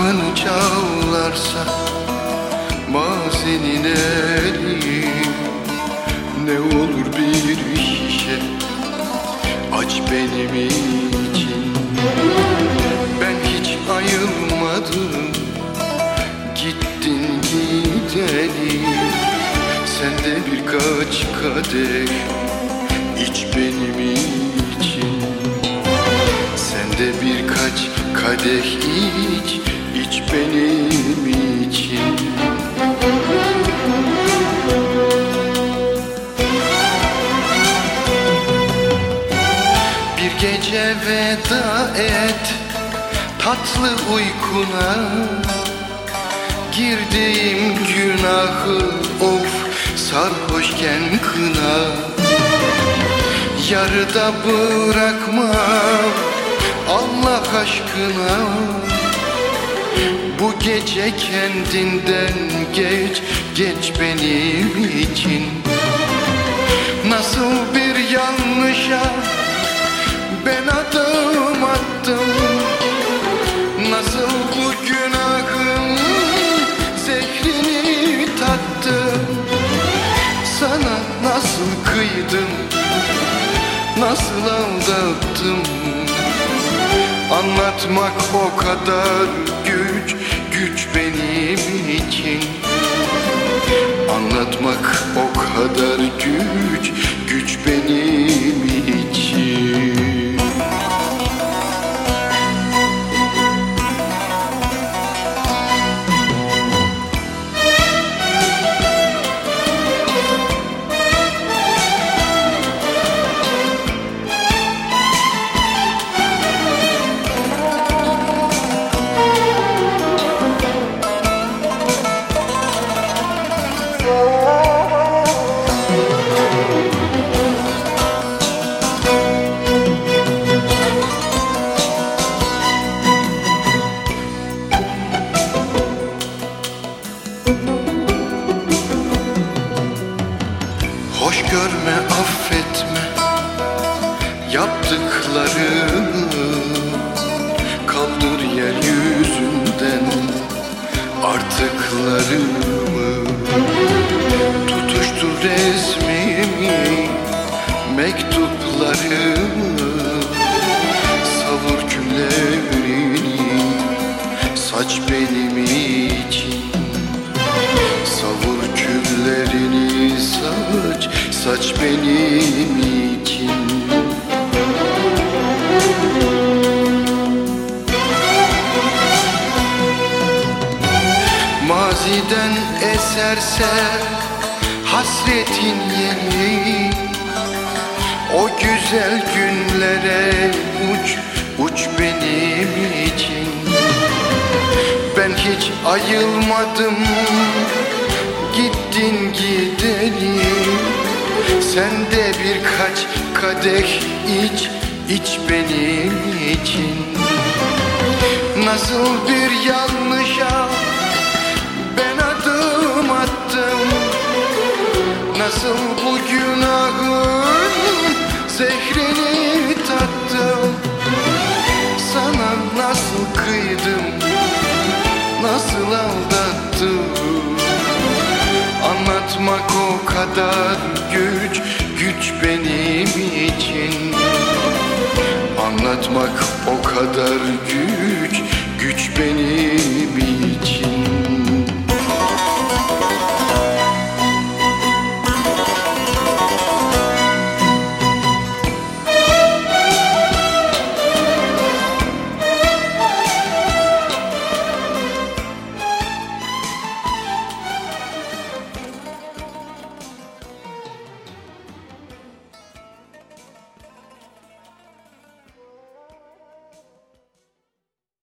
kapını çalarsa Bazen inerim Ne olur bir şişe Aç benim için. Ben hiç ayılmadım Gittin gideli. Sen de birkaç kadeh İç benim için. Sen de birkaç kadeh iç iç benim için. Bir gece veda et tatlı uykuna. Girdiğim günahı of sarhoşken kına. Yarıda bırakma Allah aşkına Bu gece kendinden geç geç benim için. Nasıl bir yanlışa ben adım attım. Nasıl bu günahın zehrini tattım. Sana nasıl kıydım Nasıl aldattım? Anlatmak o kadar güç Güç benim için. Anlatmak o kadar güç Yaptıklarımı Kaldır yeryüzünden Artıklarımı Tutuştur resmimi Mektuplarımı Savur küllerini Saç benim için. Savur küllerini saç, saç benim için Maziden eserse hasretin yeli O güzel günlere uç, uç benim için. Ben hiç ayılmadım Gittin gidelim Sen de birkaç kadeh iç iç benim için. Nasıl bir yanlışa Nasıl bu günahın zehrini tattım? Sana nasıl kıydım? Nasıl aldattım? Anlatmak o kadar güç, güç benim için. Anlatmak o kadar güç, güç benim